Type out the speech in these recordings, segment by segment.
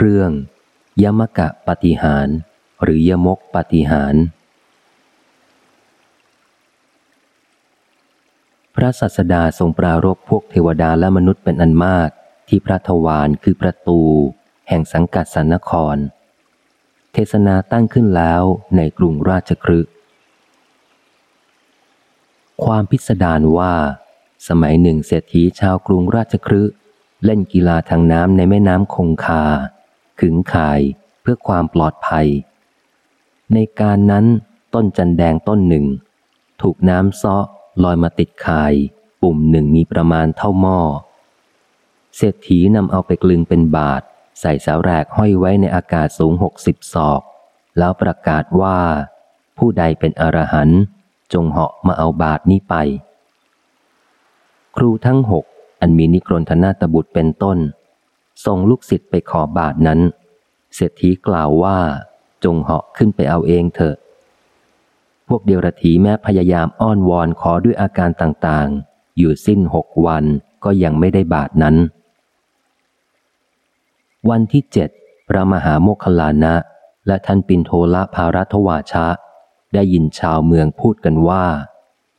เรื่อง ยมกะปฏิหารหรือยมกปฏิหาร พระสัสดาทรงปรารบพวกเทวดาและมนุษย์เป็นอันมากที่พระทวารคือประตู แห่งสังกัดสันนคร เทศนาตั้งขึ้นแล้วในกรุงราชครึกความพิสดารว่า สมัยหนึ่งเศรษฐีชาวกรุงราชครึเล่นกีฬาทางน้ำในแม่น้ำคงคา ขึงข่ายเพื่อความปลอดภัย ในการนั้นต้นจันแดงต้นหนึ่ง ถูกน้ำซ้อลอยมาติดข่าย ปุ่มหนึ่งมีประมาณเท่าหม้อ เศรษฐีนำเอาไปกลึงเป็นบาท ใส่สาแรกห้อยไว้ในอากาศสูงหกสิบศอก แล้วประกาศว่า ผู้ใดเป็นอรหันต์จงเหาะมาเอาบาทนี้ไป ครูทั้งหกอันมีนิกรนธนาตบุตรเป็นต้น ส่งลูกศิษย์ไปขอบาทนั้น เศรษฐีกล่าวว่า จงเหาะขึ้นไปเอาเองเถอะ พวกเดียรถีแม้พยายามอ้อนวอนขอด้วยอาการต่างๆ อยู่สิ้นหกวันก็ยังไม่ได้บาทนั้น วันที่เจ็ดพระมหาโมคคลานะ และท่านปินโทละภารัตวาชะ ได้ยินชาวเมืองพูดกันว่า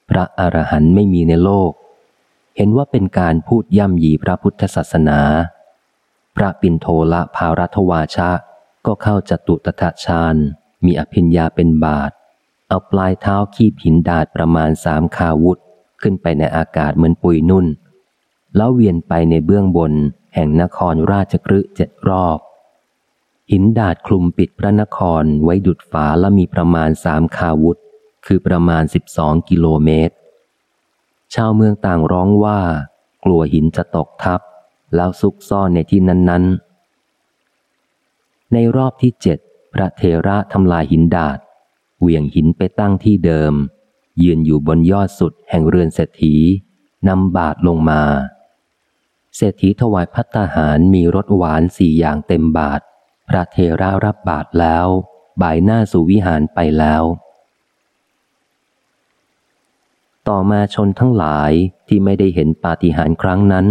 พระอรหันต์ไม่มีในโลก เห็นว่าเป็นการพูดย่ำยีพระพุทธศาสนา พระปินโทละภารัตวาชะ ก็เข้าจตุตถฌานมีอภิญญาเป็นบาท เอาปลายเท้าขี้ผินดาดประมาณสามขาวุธ ขึ้นไปในอากาศเหมือนปุยนุ่น แล้วเวียนไปในเบื้องบน แห่งนครราชกฤห์เจ็ดรอบ หินดาดคลุมปิดพระนครไว้ดุดฝาและมีประมาณสามขาวุธ คือประมาณสิบสองกิโลเมตร ชาวเมืองต่างร้องว่า กลัวหินจะตกทับ แล้วซุกซ่อนในที่นั้น ๆ ในรอบที่เจ็ดพระเทระทำลายหินดาดเหวี่ยงหินไปตั้งที่เดิม ยืนอยู่บนยอดสุดแห่งเรือนเศรษฐีนำบาทลงมา เศรษฐีถวายพัตตาหารมีรสหวานสี่อย่างเต็มบาท พระเทระรับบาทแล้วบ่ายหน้าสู่วิหารไปแล้ว ต่อมาชนทั้งหลายที่ไม่ได้เห็นปาฏิหาริย์ครั้งนั้น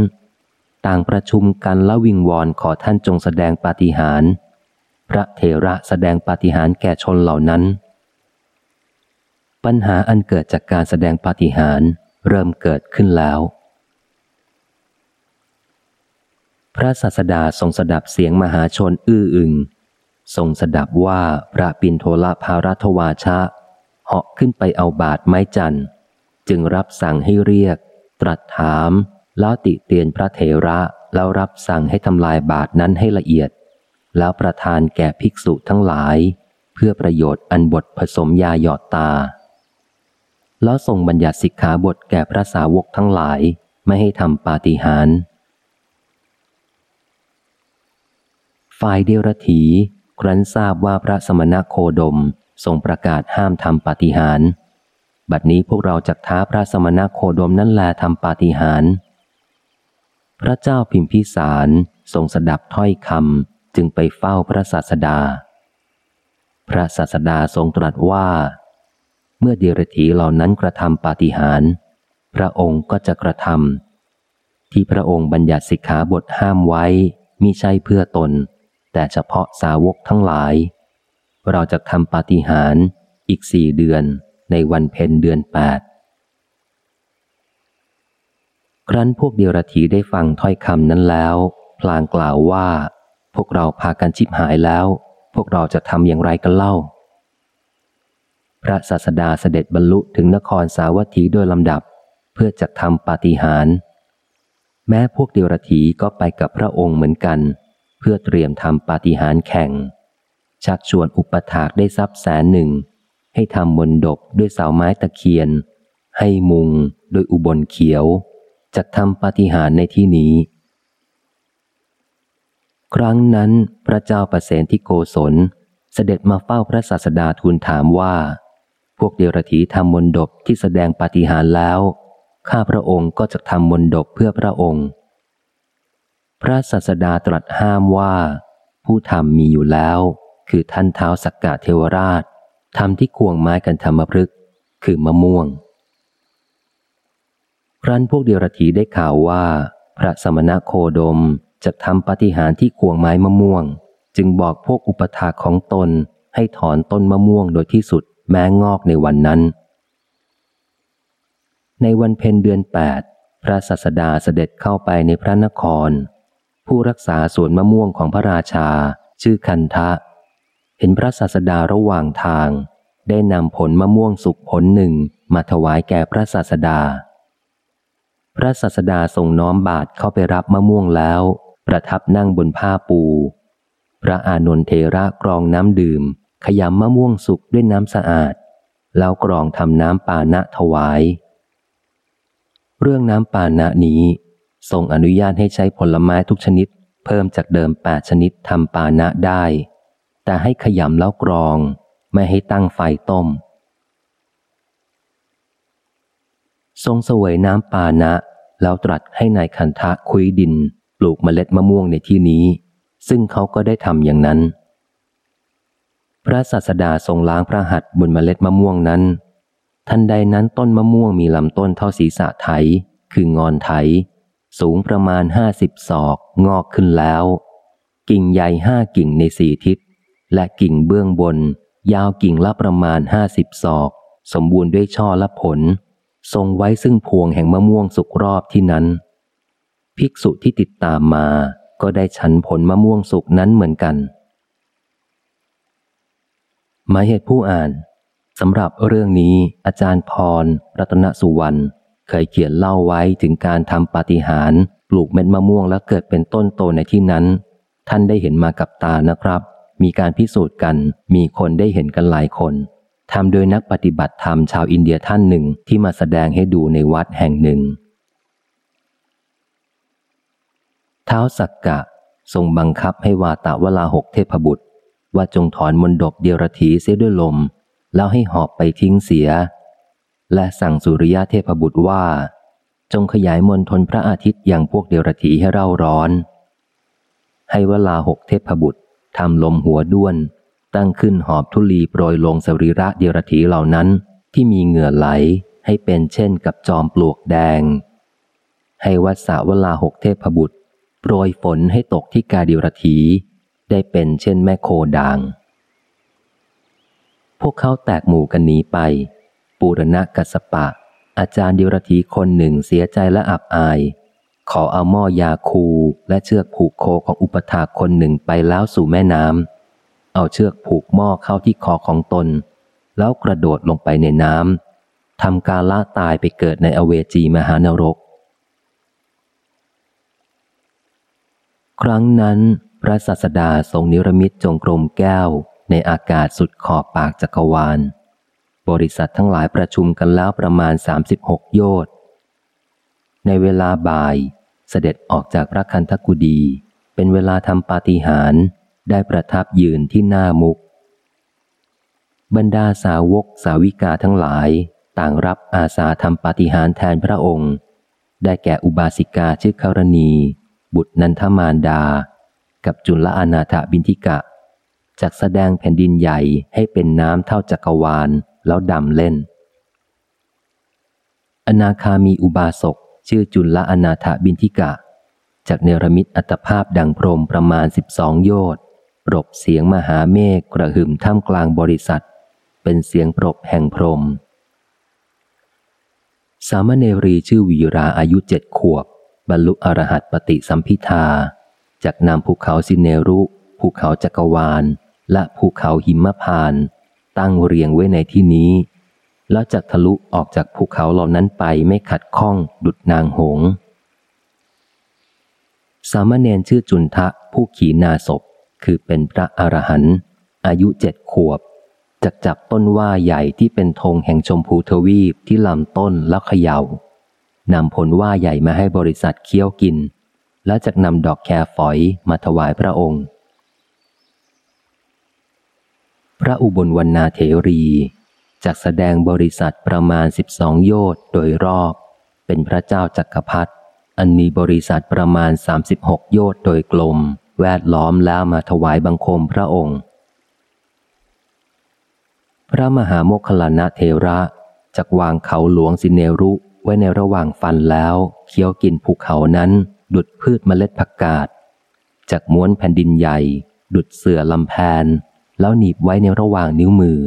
ต่างประชุมกันและวิงวอนขอท่านจงแสดงปาฏิหาริย์พระเถระแสดงปาฏิหาริย์แก่ชนเหล่านั้น ปัญหาอันเกิดจากการแสดงปาฏิหาริย์เริ่มเกิดขึ้นแล้ว พระศาสดาทรงสดับเสียงมหาชนอื้ออึงทรงสดับว่าพระปินโทละภารัตวาชะเหาะขึ้นไปเอาบาทไม้จันทร์จึงรับสั่งให้เรียก ตรัสถาม แล้วติเตียนพระเถระแล้วรับสั่งให้ทำลายบาทนั้นให้ละเอียด แล้วประทานแก่ภิกษุทั้งหลาย เพื่อประโยชน์อันบทผสมยาหยอดตา แล้วส่งบัญญัติสิกขาบทแก่พระสาวกทั้งหลายไม่ให้ทำปาฏิหาริย์ฝ่ายเดียรถีครั้นทราบว่าพระสมณโคดมทรงประกาศห้ามทำปาฏิหาริย์บัดนี้พวกเราจักท้าพระสมณโคดมนั่นแลทำปาฏิหาริย์ พระเจ้าพิมพิสารทรงสดับถ้อยคำจึงไปเฝ้าพระศาสดา พระศาสดาทรงตรัสว่า เมื่อเดรธีเหล่านั้นกระทำปาฏิหาริย์พระองค์ก็จะกระทำที่พระองค์บัญญัติสิกขาบทห้ามไว้มิใช่เพื่อตน แต่เฉพาะสาวกทั้งหลาย เราจะทำปาฏิหาริย์อีกสี่เดือนในวันเพ็ญเดือนแปด ครั้นพวกเดียรถีได้ฟังถ้อยคำนั้นแล้ว พลางกล่าวว่า พวกเราพากันชิบหายแล้ว พวกเราจะทำอย่างไรกันเล่า พระศาสดาเสด็จบรรลุถึงนครสาวัตถีโดยลำดับ เพื่อจะทำปาฏิหาริย์แม้พวกเดียรถีก็ไปกับพระองค์เหมือนกัน เพื่อเตรียมทำปาฏิหาริย์แข่ง ชักชวนอุปถากได้ทรัพย์แสนหนึ่ง ให้ทำมนดบด้วยเสาไม้ตะเคียน ให้มุงโดยอุบลเขียว จะทำปาฏิหาริย์ในที่นี้ ครั้งนั้นพระเจ้าประเสนที่โกศลเสด็จมาเฝ้าพระศาสดาทูลถามว่า พวกเดรธีทำมนดบที่แสดงปาฏิหาริย์แล้ว ข้าพระองค์ก็จะทำมนดบเพื่อพระองค์ พระศาสดาตรัสห้ามว่า ผู้ทำมีอยู่แล้ว คือท่านเท้าสักกะเทวราชทำที่ควงไม้กันธรรมพฤกคือมะม่วง ครั้นพวกเดียรถีได้ข่าวว่า พระสมณะโคดมจะทำปฏิหารที่ควงไม้มะม่วง จึงบอกพวกอุปถาของตนให้ถอนต้นมะม่วงโดยที่สุดแม้งอกในวันนั้น ในวันเพ็ญเดือนแปดพระสัสดาเสด็จเข้าไปในพระนคร ผู้รักษาสวนมะม่วงของพระราชา ชื่อคันทะ เห็นพระสัสดาระหว่างทาง ได้นำผลมะม่วงสุกผลหนึ่งมาถวายแก่พระสัสดา พระสัสดาทรงน้อมบาทเข้าไปรับมะม่วงแล้ว ประทับนั่งบนผ้าปู พระอานนทเทระกรองน้ำดื่ม ขยำมะม่วงสุกด้วยน้ำสะอาด แล้วกรองทำน้ำปานะถวาย เรื่องน้ำปานะนี้ ทรงอนุญาตให้ใช้ผลไม้ทุกชนิด เพิ่มจากเดิมแปดชนิดทำปานะได้ แต่ให้ขยำแล้วกรอง ไม่ให้ตั้งไฟต้ม ทรงเสวยน้ำปานะ แล้วตรัสให้นายคันทะคุยดิน ปลูกเมล็ดมะม่วงในที่นี้ ซึ่งเขาก็ได้ทำอย่างนั้น พระศาสดาทรงล้างพระหัตถ์บนเมล็ดมะม่วงนั้น ทันใดนั้นต้นมะม่วงมีลำต้นเท่าศีรษะไถ คืองอนไถ สูงประมาณห้าสิบศอกงอกขึ้นแล้ว กิ่งใหญ่ห้ากิ่งในสี่ทิศ และกิ่งเบื้องบน ยาวกิ่งละประมาณห้าสิบศอก สมบูรณ์ด้วยช่อและผล ทรงไว้ซึ่งพวงแห่งมะม่วงสุกรอบที่นั้น ภิกษุที่ติดตามมาก็ได้ฉันผลมะม่วงสุกนั้นเหมือนกัน หมายเหตุผู้อ่านสำหรับเรื่องนี้อาจารย์พร รัตนสุวรรณเคยเขียนเล่าไว้ถึงการทำปาฏิหาริย์ปลูกเม็ดมะม่วงแล้วเกิดเป็นต้นโตในที่นั้น ท่านได้เห็นมากับตานะครับ มีการพิสูจน์กัน มีคนได้เห็นกันหลายคน ทำโดยนักปฏิบัติธรรมชาวอินเดียท่านหนึ่งที่มาแสดงให้ดูในวัดแห่งหนึ่ง เท้าสักกะทรงบังคับให้วาตะวลาหกเทพบุตร ว่าจงถอนมนดบเดียรถีเสียด้วยลม แล้วให้หอบไปทิ้งเสีย และสั่งสุริยะเทพบุตรว่า จงขยายมนทนพระอาทิตย์อย่างพวกเดรธีให้เร่าร้อน ให้วลาหกเทพบุตรทำลมหัวด้วน ตั้งขึ้นหอบทุลีโปรยลงสรีระเดรธีเหล่านั้นที่มีเหงื่อไหลให้เป็นเช่นกับจอมปลวกแดง ให้วัดสาวลาหกเทพบุตร โปรยฝนให้ตกที่กาเดรธีได้เป็นเช่นแม่โคด่าง พวกเขาแตกหมู่กันหนีไปปูรณะกัสปะ อาจารย์เดิรธีคนหนึ่งเสียใจและอับอาย ขอเอาหม้อยาคูและเชือกผูกโคของอุปถาคนหนึ่งไปแล้วสู่แม่น้ำ เอาเชือกผูกหม้อเข้าที่คอของตน แล้วกระโดดลงไปในน้ำทำการล่าตายไปเกิดในอเวจีมหานรก ครั้งนั้นพระสัสดาทรงนิรมิตจงกรมแก้วในอากาศสุดขอบปากจักรวาล บริษัททั้งหลายประชุมกันแล้วประมาณ 36 โยชน์ในเวลาบ่ายเสด็จออกจากพระคันธกุดี เป็นเวลาทำปาฏิหาริย์ ได้ประทับยืนที่หน้ามุก บรรดาสาวกสาวิกาทั้งหลายต่างรับอาสาทำปาฏิหาริย์แทนพระองค์ ได้แก่อุบาสิกาชื่อคารณี บุตรนันทมารดา กับจุลอนาถบินทิกะจากแสดงแผ่นดินใหญ่ให้เป็นน้ำเท่าจักรวาลแล้วดำเล่น อนาคามีอุบาสกชื่อจุลละอนาถบินทิกะจากเนรมิตอัตภาพดังพรมประมาณสิบสองโยชน์ ปรบเสียงมหาเมฆกระหึ่มท่ามกลางบริษัท เป็นเสียงปรบแห่งพรม สามเณรีชื่อวีราอายุเจ็ดขวบ บรรลุอรหัตปฏิสัมพิทา จากนำภูเขาสิเนรุ ภูเขาจักรวาล และภูเขาหิมพาน ตั้งเรียงไว้ในที่นี้ แล้วจักทะลุออกจากภูเขาเหล่านั้นไปไม่ขัดข้องดุดนางหงสามเณรชื่อจุนทะผู้ขี่นาศพ คือเป็นพระอรหันต์อายุเจ็ดขวบจักจับต้นว่าใหญ่ที่เป็นธงแห่งชมพูทวีปที่ลำต้นแล้วเขยา่านำผลว่าใหญ่มาให้บริษัทเคี้ยวกิน และจักนำดอกแครฝอยมาถวายพระองค์ พระอุบลวรรณาเถรีจักแสดงบริษัทประมาณสิบสองโยชน์โดยรอบ เป็นพระเจ้าจักรพรรดิอันมีบริษัทประมาณสามสิบหกโยชน์โดยกลม แวดล้อมแล้วมาถวายบังคมพระองค์ พระมหาโมคลานะเทระจักวางเขาหลวงสิเนรุไว้ในระหว่างฟันแล้วเคี้ยวกินภูเขานั้น ดุดพืชเมล็ดผักกาดจากม้วนแผ่นดินใหญ่ ดุดเสือลำแพน แล้วหนีบไว้ในระหว่างนิ้วมือ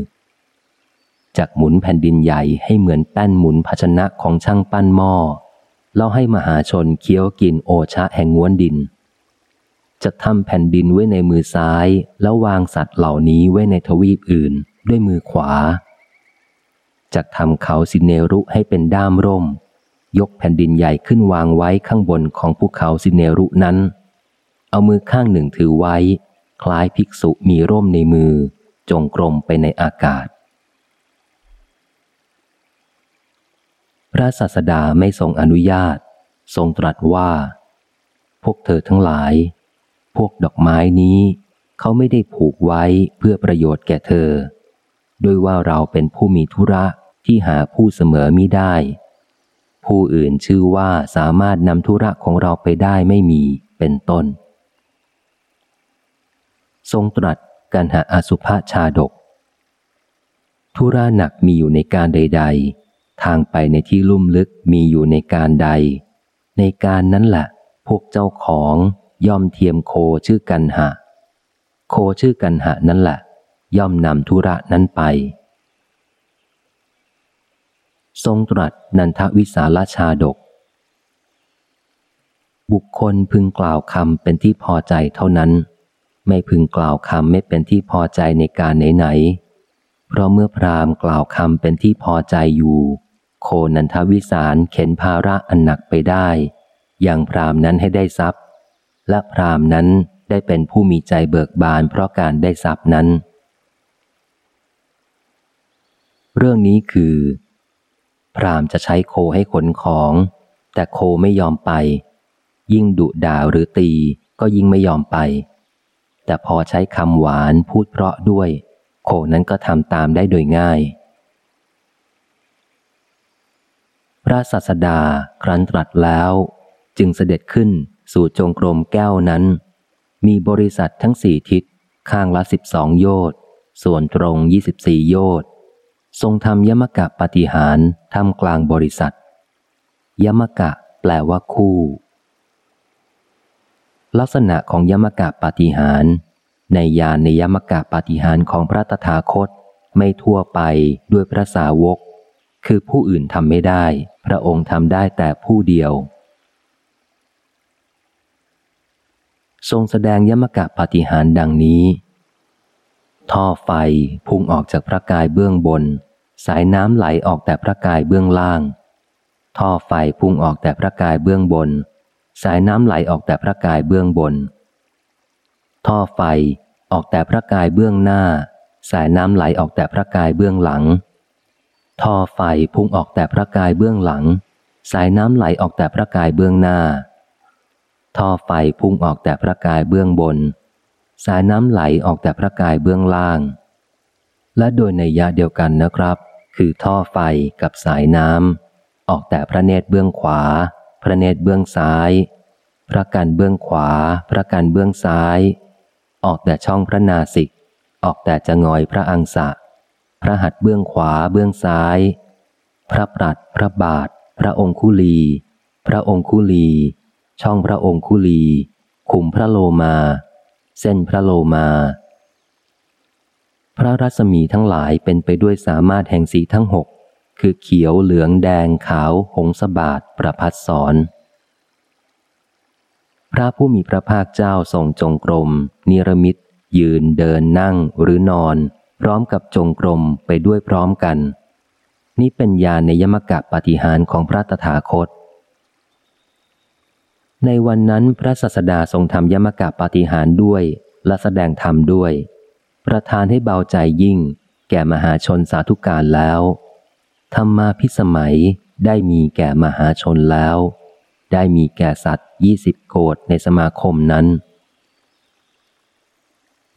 จากหมุนแผ่นดินใหญ่ให้เหมือนแป้นหมุนภาชนะของช่างปั้นหม้อแล้วให้มหาชนเคี้ยวกินโอชะแห่งง้วนดิน จะทำแผ่นดินไว้ในมือซ้าย แล้ววางสัตว์เหล่านี้ไว้ในทวีปอื่น ด้วยมือขวา จะทำเขาสิเนรุให้เป็นด้ามร่ม ยกแผ่นดินใหญ่ขึ้นวางไว้ข้างบนของภูเขาสิเนรุนั้น เอามือข้างหนึ่งถือไว้ คล้ายภิกษุมีร่มในมือ จงกรมไปในอากาศ พระศาสดาไม่ทรงอนุญาต ทรงตรัสว่า พวกเธอทั้งหลาย พวกดอกไม้นี้ เขาไม่ได้ผูกไว้เพื่อประโยชน์แก่เธอโดยว่าเราเป็นผู้มีธุระที่หาผู้เสมอมิได้ ผู้อื่นชื่อว่าสามารถนำธุระของเราไปได้ไม่มีเป็นต้น ทรงตรัสกันหาอสุภาชาดก ธุระหนักมีอยู่ในการใด ๆ ทางไปในที่ลุ่มลึกมีอยู่ในการใด ในการนั้นแหละพวกเจ้าของ ย่อมเทียมโคชื่อกันหะ โคชื่อกันหะนั่นแหละ ย่อมนำธุระนั้นไป ทรงตรัสนันทวิสาลชาดก บุคคลพึงกล่าวคำเป็นที่พอใจเท่านั้น ไม่พึงกล่าวคำไม่เป็นที่พอใจในการไหนๆเพราะเมื่อพรามกล่าวคำเป็นที่พอใจอยู่ โคนันทวิสารเข็นภาระอันหนักไปได้ อย่างพรามนั้นให้ได้ทรัพย์ และพรามนั้นได้เป็นผู้มีใจเบิกบานเพราะการได้ทรัพย์นั้น เรื่องนี้คือ พรามจะใช้โคให้ขนของ แต่โคไม่ยอมไป ยิ่งดุด่าหรือตีก็ยิ่งไม่ยอมไป แต่พอใช้คำหวานพูดเพราะด้วย โคนั้นก็ทำตามได้โดยง่าย พระศาสดาครั้นตรัสแล้วจึงเสด็จขึ้น สู่จงกรมแก้วนั้น มีบริษัททั้งสี่ทิศ ข้างละสิบสองโยชน์ส่วนตรงยี่สิบสี่โยชน์ทรงทำยมกะปฏิหารทำกลางบริษัท ยมกะแปลว่าคู่ ลักษณะของยมกะปฏิหาร ในยานในยมกะปฏิหารของพระตถาคตไม่ทั่วไปด้วยพระสาวก คือผู้อื่นทำไม่ได้ พระองค์ทำได้แต่ผู้เดียว ทรงแสดงยมกะปฏิหารดังนี้ ท่อไฟพุ่งออกจากพระกายเบื้องบน สายน้ำไหลออกแต่พระกายเบื้องล่าง ท่อไฟพุ่งออกแต่พระกายเบื้องบน สายน้ำไหลออกแต่พระกายเบื้องบน ท่อไฟออกแต่พระกายเบื้องหน้า สายน้ำไหลออกแต่พระกายเบื้องหลัง ท่อไฟพุ่งออกแต่พระกายเบื้องหลัง สายน้ำไหลออกแต่พระกายเบื้องหน้า ท่อไฟพุ่งออกแต่พระกายเบื้องบน สายน้ำไหลออกแต่พระกายเบื้องล่าง และโดยในยะเดียวกันนะครับ คือท่อไฟกับสายน้ำออกแต่พระเนตรเบื้องขวา พระเนตรเบื้องซ้าย พระกันเบื้องขวา พระกันเบื้องซ้าย ออกแต่ช่องพระนาสิก ออกแต่จะงอยพระอังสะ พระหัตถ์เบื้องขวาเบื้องซ้าย พระปรัดพระบาท พระองคุลี พระองคุลี ช่องพระองคุลี ขุมพระโลมา เส้นพระโลมา พระรัศมีทั้งหลายเป็นไปด้วยสามารถแห่งสีทั้งหก คือเขียวเหลืองแดงขาว หงสบาทประพัดสอน พระผู้มีพระภาคเจ้าทรงจงกรม นิรมิตยืนเดินนั่งหรือนอน พร้อมกับจงกรมไปด้วยพร้อมกัน นี่เป็นญาณในยมกะปฏิหารของพระตถาคต ในวันนั้นพระสัสดาทรงทำยมกะปาฏิหารด้วย และแสดงธรรมด้วย ประทานให้เบาใจยิ่ง แก่มหาชนสาธุการแล้วธรรมาพิสมัยได้มีแก่มหาชนแล้ว ได้มีแก่สัตว์ยี่สิบโกดในสมาคมนั้น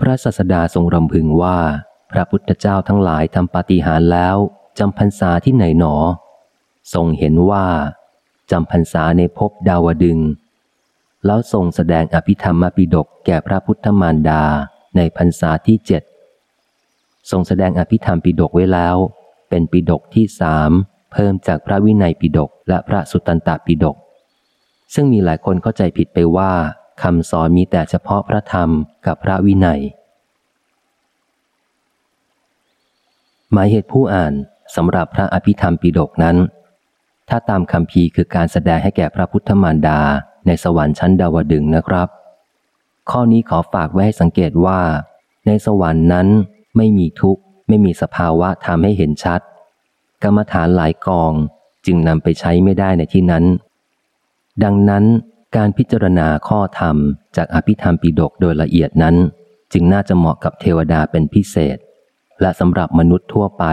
พระสัสดาทรงรำพึงว่า พระพุทธเจ้าทั้งหลายทำปาฏิหาริย์แล้วจำพรรษาที่ไหนหนอ ทรงเห็นว่าจำพรรษาในภพดาวดึง แล้วทรงแสดงอภิธรรมปิดกแก่พระพุทธมารดาในพรรษาที่เจ็ดทรงแสดงอภิธรรมปิดกไว้แล้ว เป็นปิดกที่สามเพิ่มจากพระวินัยปิดกและพระสุตตันตปิดก ซึ่งมีหลายคนเข้าใจผิดไปว่าคำสอนมีแต่เฉพาะพระธรรมกับพระวินัย หมายเหตุผู้อ่านสำหรับพระอภิธรรมปิฎกนั้น ถ้าตามคำพีคือการแสดงให้แก่พระพุทธมารดา ในสวรรค์ชั้นดาวดึงนะครับ ข้อนี้ขอฝากไว้ให้สังเกตว่า ในสวรรค์นั้นไม่มีทุกข์ ไม่มีสภาวะทำให้เห็นชัด กรรมฐานหลายกองจึงนำไปใช้ไม่ได้ในที่นั้น ดังนั้นการพิจารณาข้อธรรมจากอภิธรรมปิฎกโดยละเอียดนั้น จึงน่าจะเหมาะกับเทวดาเป็นพิเศษ และสำหรับมนุษย์ทั่วไป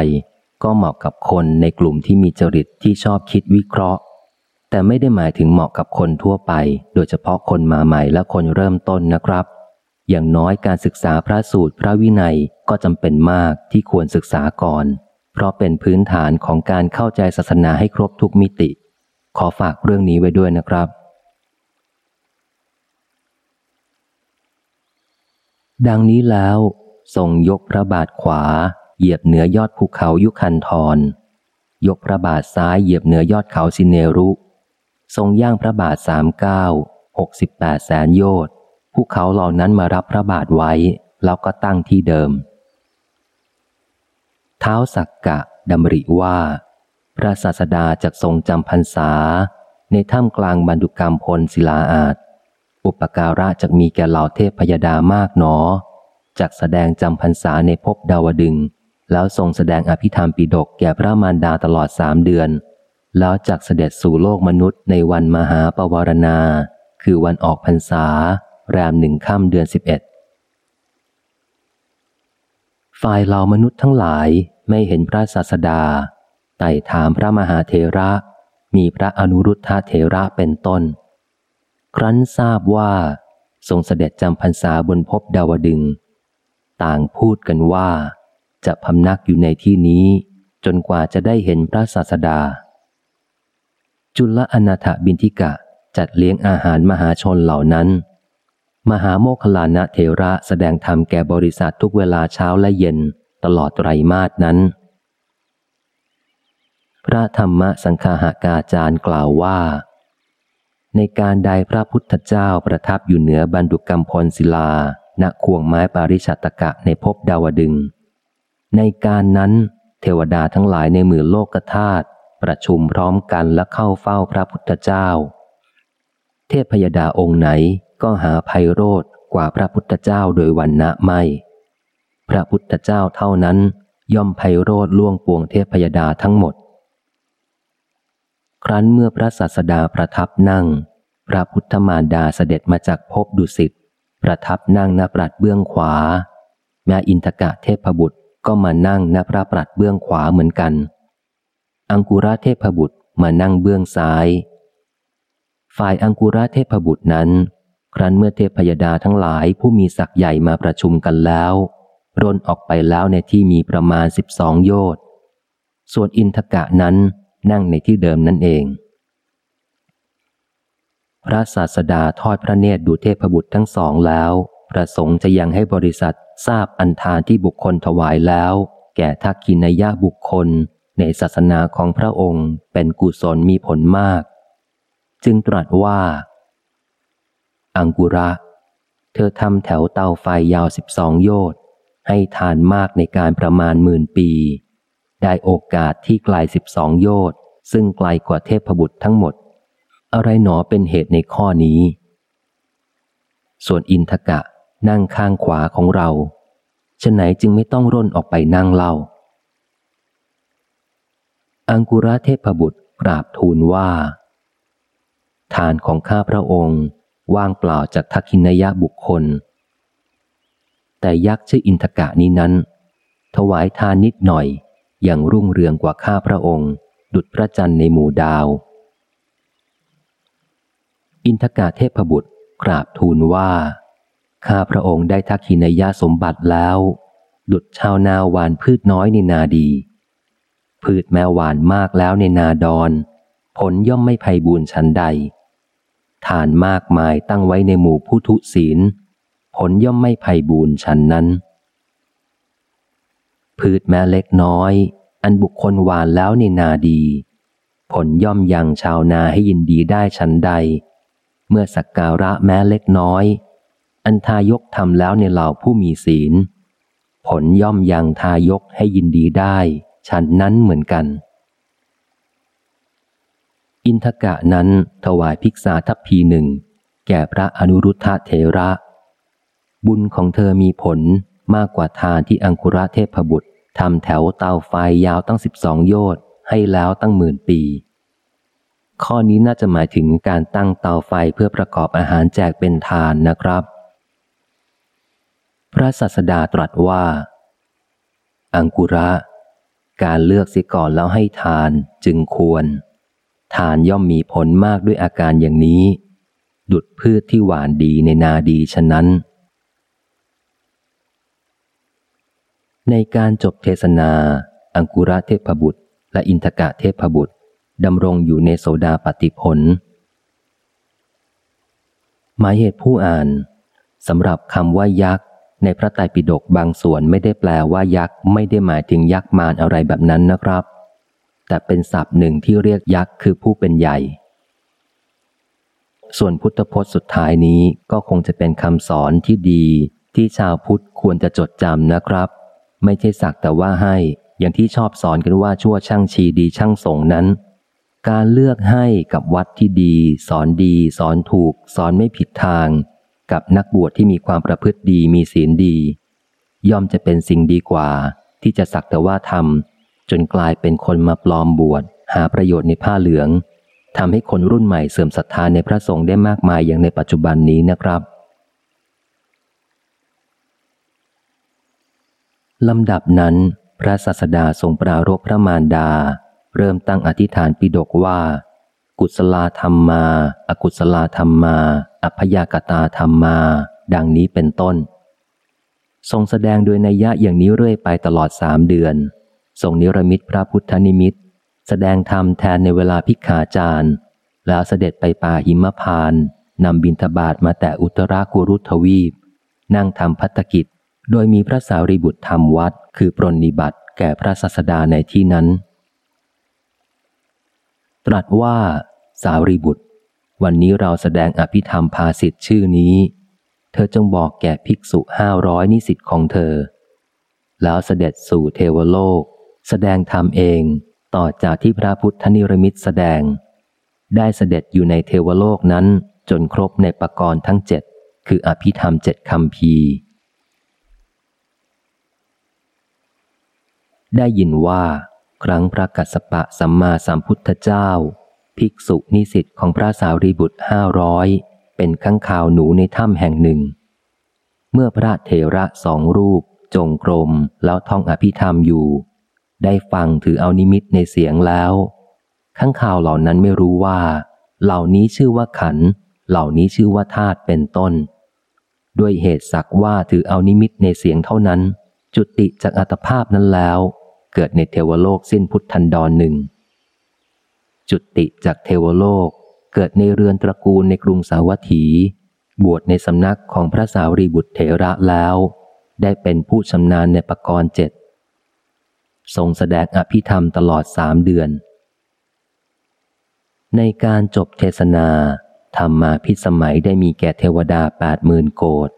ก็เหมาะกับคนในกลุ่มที่มีจริตที่ชอบคิดวิเคราะห์ แต่ไม่ได้หมายถึงเหมาะกับคนทั่วไป โดยเฉพาะคนมาใหม่และคนเริ่มต้นนะครับ อย่างน้อยการศึกษาพระสูตรพระวินัยก็จำเป็นมากที่ควรศึกษาก่อน เพราะเป็นพื้นฐานของการเข้าใจศาสนาให้ครบทุกมิติ ขอฝากเรื่องนี้ไว้ด้วยนะครับ ดังนี้แล้วทรงยกพระบาทขวา เหยียบเหนือยอดภูเขายุคันธรยกพระบาทซ้ายเหยียบเหนือยอดเขาสิเนรุ ทรงย่างพระบาทสามเก้าหกสิบแปดแสนโยชน์ภูเขาเหล่านั้นมารับพระบาทไว้ แล้วก็ตั้งที่เดิม เท้าสักกะดำริว่า พระศาสดาจากทรงจำพรรษา ในถ้ำกลางบรรดุกรรมพลศิลาอาจ อุปการะจะมีแก่เหล่าเทพพยดามากหนอจากแสดงจำพรรษาในภพดาวดึง แล้วทรงแสดงอภิธรรมปิดกแก่พระมารดาตลอดสามเดือน แล้วจากเสด็จสู่โลกมนุษย์ในวันมหาปวารณา คือวันออกพรรษา แรมหนึ่งค่ำเดือนสิบเอ็ดฝ่ายเหล่ามนุษย์ทั้งหลายไม่เห็นพระศาสดา ไต่ถามพระมหาเทระ มีพระอนุรุทธาเทระเป็นต้น ครั้นทราบว่า ทรงเสด็จจำพรรษาบนภพดาวดึง ต่างพูดกันว่า จะพำนักอยู่ในที่นี้ จนกว่าจะได้เห็นพระศาสดา จุลอนาถบินทิกะจัดเลี้ยงอาหารมหาชนเหล่านั้น มหาโมคลานะเทระแสดงธรรมแก่บริษัททุกเวลาเช้าและเย็นตลอดไตรมาสนั้น พระธรรมสังฆาหากาจารย์กล่าวว่า ในการใดพระพุทธเจ้าประทับอยู่เหนือบรรดุกรรมพลศิลา ณควงไม้ปาริชัตกะในภพดาวดึง ในการนั้น เทวดาทั้งหลายในมือโลกธาตุ ประชุมพร้อมกันและเข้าเฝ้าพระพุทธเจ้า เทพยดาองค์ไหนก็หาไพโรธกว่าพระพุทธเจ้าโดยวันณะไม่ พระพุทธเจ้าเท่านั้นย่อมไพโรธล่วงปวงเทพยดาทั้งหมด ครั้นเมื่อพระศาสดาประทับนั่ง พระพุทธมารดาเสด็จมาจากภพดุสิตประทับนั่งณปรัดเบื้องขวา แม้อินทกะเทพบุตรก็มานั่งณพระปรัดเบื้องขวาเหมือนกัน อังกุระเทพบุตรมานั่งเบื้องซ้าย ฝ่ายอังกุระเทพบุตรนั้น ครั้นเมื่อเทพยดาทั้งหลายผู้มีศักย์ใหญ่มาประชุมกันแล้วร่นออกไปแล้วในที่มีประมาณสิบสองโยชน์ส่วนอินทกะนั้นนั่งในที่เดิมนั่นเอง พระศาสดาทอดพระเนตรดูเทพบุตรทั้งสองแล้ว ประสงค์จะยังให้บริษัททราบอันทานที่บุคคลถวายแล้ว แก่ทักขินายาบุคคล ในศาสนาของพระองค์เป็นกุศลมีผลมาก จึงตรัสว่า อังกุระ เธอทำแถวเตาไฟยาวสิบสองโยชน์ให้ทานมากในการประมาณหมื่นปี ได้โอกาสที่ไกลสิบสองโยชน์ซึ่งไกลกว่าเทพบุตรทั้งหมด อะไรหนอเป็นเหตุในข้อนี้ ส่วนอินทกะนั่งข้างขวาของเราฉะไหนจึงไม่ต้องร่นออกไปนั่งเล่า อังกุระเทพบุตรกราบทูลว่า ทานของข้าพระองค์ว่างเปล่าจากทักขินยะบุคคล แต่ยักษ์ชื่ออินทกะนี้นั้น ถวายทานนิดหน่อยอย่างรุ่งเรืองกว่าข้าพระองค์ ดุจพระจันทร์ในหมู่ดาว อินทกาเทพบุตรกราบทูลว่า ข้าพระองค์ได้ทักขินยาสมบัติแล้ว ดุจชาวนาหวานพืชน้อยในนาดี พืชแม้หวานมากแล้วในนาดอน ผลย่อมไม่ไพ่บูนชันใดทานมากมายตั้งไว้ในหมู่ผู้ทุศีล ผลย่อมไม่ไพ่บูนชันนั้น พืชแม้เล็กน้อย อันบุคคลหวานแล้วในนาดี ผลย่อมยังชาวนาให้ยินดีได้ชั้นใด เมื่อสักการะแม้เล็กน้อย อันทายกทำแล้วในเหล่าผู้มีศีล ผลย่อมยังทายกให้ยินดีได้ ฉันนั้นเหมือนกัน อินทกะนั้นถวายภิกษาทัพพีหนึ่ง แก่พระอนุรุทธะเทระ บุญของเธอมีผลมากกว่าทานที่อังคุระเทพบุตรทำแถวเตาไฟยาวตั้งสิบสองโยชน์ให้แล้วตั้งหมื่นปี ข้อนี้น่าจะหมายถึงการตั้งเตาไฟเพื่อประกอบอาหารแจกเป็นทานนะครับ พระศาสดาตรัสว่า อังกุระ การเลือกสิก่อนแล้วให้ทานจึงควร ทานย่อมมีผลมากด้วยอาการอย่างนี้ ดุดพืชที่หวานดีในนาดีฉะนั้น ในการจบเทศนา อังกุระเทพบุตร และอินทกะเทพบุตรดำรงอยู่ในโสดาปฏิผล หมายเหตุผู้อ่านสำหรับคำว่ายักษ์ ในพระไตรปิฎกบางส่วนไม่ได้แปลว่ายักษ์ไม่ได้หมายถึงยักษ์มารอะไรแบบนั้นนะครับ แต่เป็นศัพท์หนึ่งที่เรียกยักษ์คือผู้เป็นใหญ่ ส่วนพุทธพจน์สุดท้ายนี้ก็คงจะเป็นคำสอนที่ดีที่ชาวพุทธควรจะจดจำนะครับ ไม่ใช่สักแต่ว่าให้อย่างที่ชอบสอนกันว่าชั่วช่างชีดีช่างสงนั้น การเลือกให้กับวัดที่ดี สอนดี สอนถูก สอนไม่ผิดทาง กับนักบวชที่มีความประพฤติดีมีศีลดี ย่อมจะเป็นสิ่งดีกว่า ที่จะสักแต่ว่าทำจนกลายเป็นคนมาปลอมบวชหาประโยชน์ในผ้าเหลืองทำให้คนรุ่นใหม่เสื่อมศรัทธาในพระสงฆ์ได้มากมายอย่างในปัจจุบันนี้นะครับ ลำดับนั้น พระศาสดาทรงปรารบพระมารดา เริ่มตั้งอธิษฐานปิดกว่า กุศลธรรมมา อกุศลธรรมมา อัพยากตาธรรมมา ดังนี้เป็นต้น ทรงแสดงโดยนัยยะอย่างนี้เรื่อยไปตลอดสามเดือน ทรงนิรมิตพระพุทธนิมิต แสดงธรรมแทนในเวลาพิกขาจารย์แล้วเสด็จไปป่าหิมพานนำบินทบาทมาแต่อุตรากุรุทวีป นั่งทำพัฒกิจ โดยมีพระสารีบุตรทำวัด คือปรนนิบัติแก่พระศาสดาในที่นั้น ตรัสว่าสารีบุตร วันนี้เราแสดงอภิธรรมภาสิทธิ์ชื่อนี้ เธอจงบอกแก่ภิกษุห้าร้อยนิสิตของเธอ แล้วเสด็จสู่เทวโลก แสดงธรรมเองต่อจากที่พระพุทธนิรมิตแสดง ได้เสด็จอยู่ในเทวโลกนั้นจนครบในปกรณ์ทั้งเจ็ดคืออภิธรรมเจ็ดคำพีได้ยินว่า ครั้งพระกัสสปะสัมมาสัมพุทธเจ้า ภิกษุนิสิตของพระสาวรีบุตรห้าร้อยเป็นข้างข่าวหนูในถ้ำแห่งหนึ่ง เมื่อพระเถระสองรูป จงกรมแล้วท่องอภิธรรมอยู่ ได้ฟังถือเอานิมิตในเสียงแล้ว ข้างข่าวเหล่านั้นไม่รู้ว่า เหล่านี้ชื่อว่าขัน เหล่านี้ชื่อว่าธาตุเป็นต้น ด้วยเหตุสักว่าถือเอานิมิตในเสียงเท่านั้น จุติจากอัตภาพนั้นแล้ว เกิดในเทวโลกสิ้นพุทธันดรหนึ่ง จุติจากเทวโลก เกิดในเรือนตระกูลในกรุงสาวัตถี บวชในสำนักของพระสาวรีบุตรเถระแล้ว ได้เป็นผู้ชำนาญในปกรณ์เจ็ดทรงแสดงอภิธรรมตลอดสามเดือน ในการจบเทศนาธรรมมาพิสมัยได้มีแก่เทวดาแปดหมื่นโกด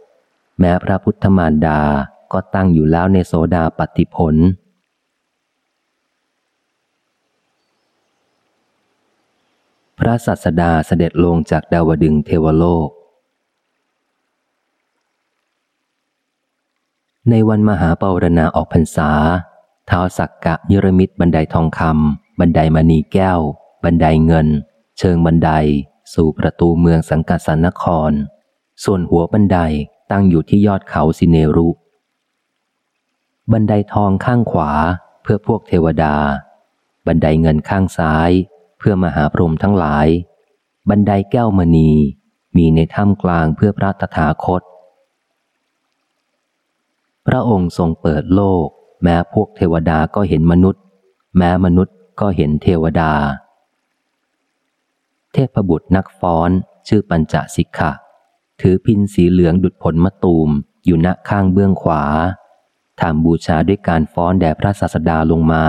แม้พระพุทธมารดาก็ตั้งอยู่แล้วในโสดาปฏิผล พระสัสดาเสด็จลงจากดาวดึงเทวโลก ในวันมหาปารณาออกพรรษาท้าวสักกะนิรมิตบันไดทองคำบันไดมณีแก้ว บันไดเงิน เชิงบันได สู่ประตูเมืองสังกัดสนคร ส่วนหัวบันไดตั้งอยู่ที่ยอดเขาสิเนรุ บันไดทองข้างขวาเพื่อพวกเทวดา บันไดเงินข้างซ้าย เพื่อมหาพรหมทั้งหลาย บันไดแก้วมณี มีในถ้ำกลางเพื่อพระตถาคต พระองค์ทรงเปิดโลก แม้พวกเทวดาก็เห็นมนุษย์ แม้มนุษย์ก็เห็นเทวดา เทพบุตรนักฟ้อนชื่อปัญจสิกขะ ถือพินสีเหลืองดุดผลมะตูมอยู่ณข้างเบื้องขวาทำบูชาด้วยการฟ้อนแด่พระศาสดาลงมา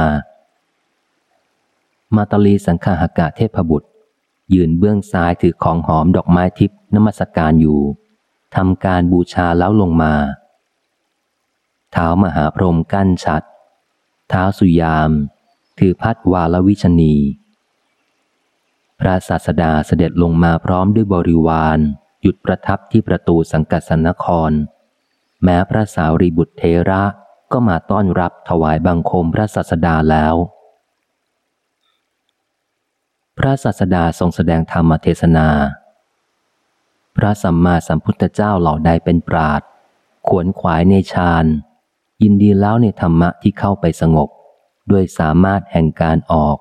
มาตลีสังฆหากะเทพบุตร ยืนเบื้องซ้ายถือของหอมดอกไม้ทิพนมัสการอยู่ทำการบูชาแล้วลงมา เท้ามหาพรหมกั้นชัด เท้าสุยาม ถือพัดวาลวิชนี พระศาสดาเสด็จลงมาพร้อมด้วยบริวารหยุดประทับที่ประตูสังกัสนคร แม้พระสาวรีบุตรเทระก็มาต้อนรับถวายบังคมพระศาสดาแล้ว พระศาสดาทรงแสดงธรรมเทศนา พระสัมมาสัมพุทธเจ้าเหล่าใดเป็นปราดขวนขวายในฌาน ยินดีแล้วในธรรมะที่เข้าไปสงบ ด้วยสามารถแห่งการออก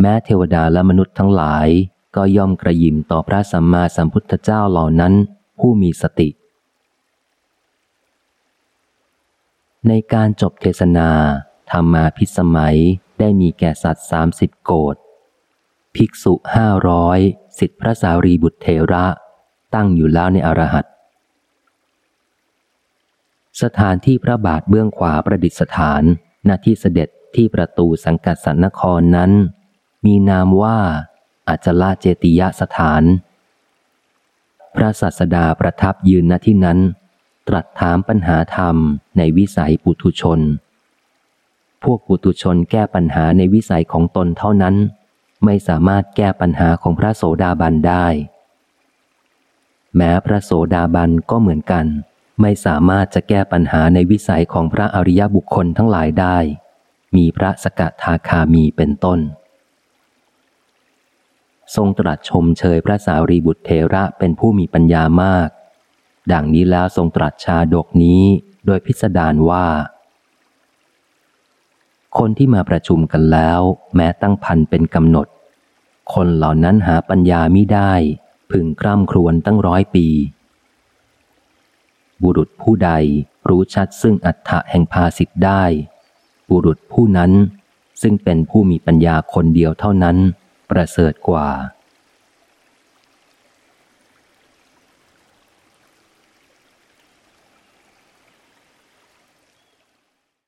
แม้เทวดาและมนุษย์ทั้งหลาย ก็ย่อมกระยิมต่อพระสัมมาสัมพุทธเจ้าเหล่านั้นผู้มีสติ ในการจบเทศนาธรรมาพิสมัยได้มีแก่สัตว์สามสิบโกด ภิกษุห้าร้อยสิทธิพระสารีบุตรเทระ ตั้งอยู่แล้วในอรหัตสถานที่พระบาทเบื้องขวาประดิษฐานหน้าที่เสด็จที่ประตูสังกัดสันนครนั้น มีนามว่าอาจลาเจติยสถาน พระสัสดาประทับยืนณที่นั้น ตรัสถามปัญหาธรรมในวิสัยปุถุชน พวกปุถุชนแก้ปัญหาในวิสัยของตนเท่านั้น ไม่สามารถแก้ปัญหาของพระโสดาบันได้ แม้พระโสดาบันก็เหมือนกัน ไม่สามารถจะแก้ปัญหาในวิสัยของพระอริยบุคคลทั้งหลายได้ มีพระสกทาคามีเป็นต้น ทรงตรัสชมเชยพระสารีบุตรเทระเป็นผู้มีปัญญามาก ดังนี้แล้วทรงตรัสชาดกนี้โดยพิสดารว่า คนที่มาประชุมกันแล้ว แม้ตั้งพันเป็นกำหนด คนเหล่านั้นหาปัญญามิได้ พึงกร่ำครวญตั้งร้อยปี บุรุษผู้ใดรู้ชัดซึ่งอัฏฐะแห่งภาสิทธ์ได้ บุรุษผู้นั้นซึ่งเป็นผู้มีปัญญาคนเดียวเท่านั้น ประเสริฐกว่า